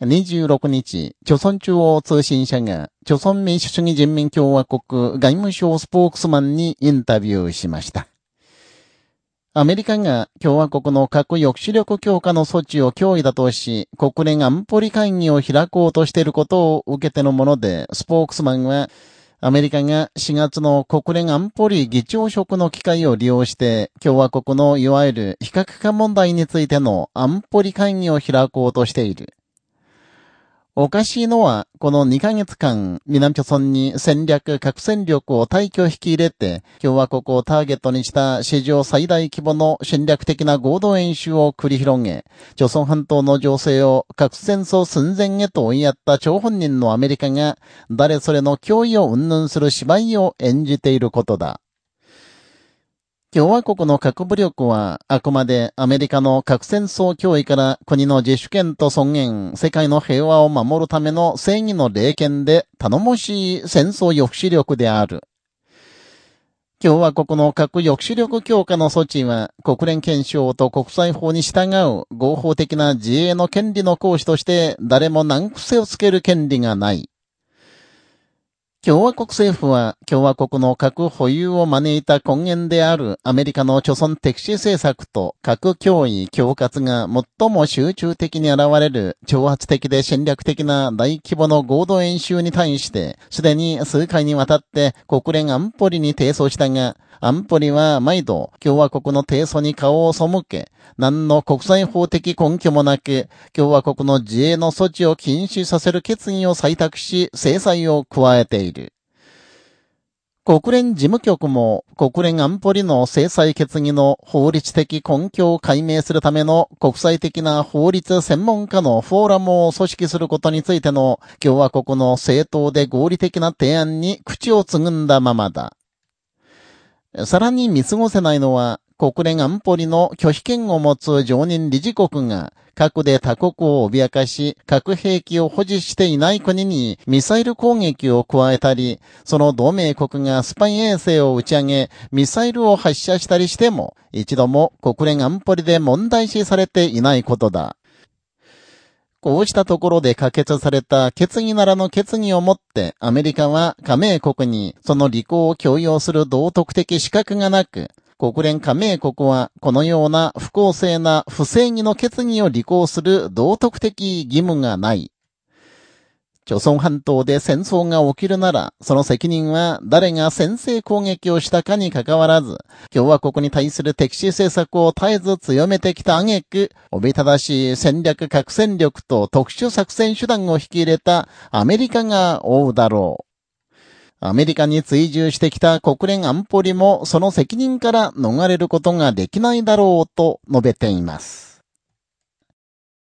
26日、朝鮮中央通信社が、朝鮮民主主義人民共和国外務省スポークスマンにインタビューしました。アメリカが共和国の核抑止力強化の措置を脅威だとし、国連安保理会議を開こうとしていることを受けてのもので、スポークスマンは、アメリカが4月の国連安保理議長職の機会を利用して、共和国のいわゆる非核化問題についての安保理会議を開こうとしている。おかしいのは、この2ヶ月間、南朝村に戦略核戦力を大挙引き入れて、共和国をターゲットにした史上最大規模の戦略的な合同演習を繰り広げ、朝鮮半島の情勢を核戦争寸前へと追いやった張本人のアメリカが、誰それの脅威を云々する芝居を演じていることだ。共和国の核武力は、あくまでアメリカの核戦争脅威から国の自主権と尊厳、世界の平和を守るための正義の霊権で頼もしい戦争抑止力である。共和国の核抑止力強化の措置は、国連憲章と国際法に従う合法的な自衛の権利の行使として誰も難癖をつける権利がない。共和国政府は共和国の核保有を招いた根源であるアメリカの貯村敵視政策と核脅威強活が最も集中的に現れる挑発的で戦略的な大規模の合同演習に対して、すでに数回にわたって国連安保理に提訴したが、安保理は毎度共和国の提訴に顔を背け、何の国際法的根拠もなく、共和国の自衛の措置を禁止させる決議を採択し、制裁を加えている。国連事務局も国連安保理の制裁決議の法律的根拠を解明するための国際的な法律専門家のフォーラムを組織することについての共和国の正当で合理的な提案に口をつぐんだままだ。さらに見過ごせないのは、国連安保理の拒否権を持つ常任理事国が、核で他国を脅かし、核兵器を保持していない国にミサイル攻撃を加えたり、その同盟国がスパイ衛星を打ち上げ、ミサイルを発射したりしても、一度も国連安保理で問題視されていないことだ。こうしたところで可決された決議ならの決議をもって、アメリカは加盟国にその履行を強要する道徳的資格がなく、国連加盟国はこのような不公正な不正義の決議を履行する道徳的義務がない。朝鮮半島で戦争が起きるなら、その責任は誰が先制攻撃をしたかに関わらず、共和国に対する敵視政策を絶えず強めてきた挙句、おびただしい戦略核戦力と特殊作戦手段を引き入れたアメリカが追うだろう。アメリカに追従してきた国連安保理もその責任から逃れることができないだろうと述べています。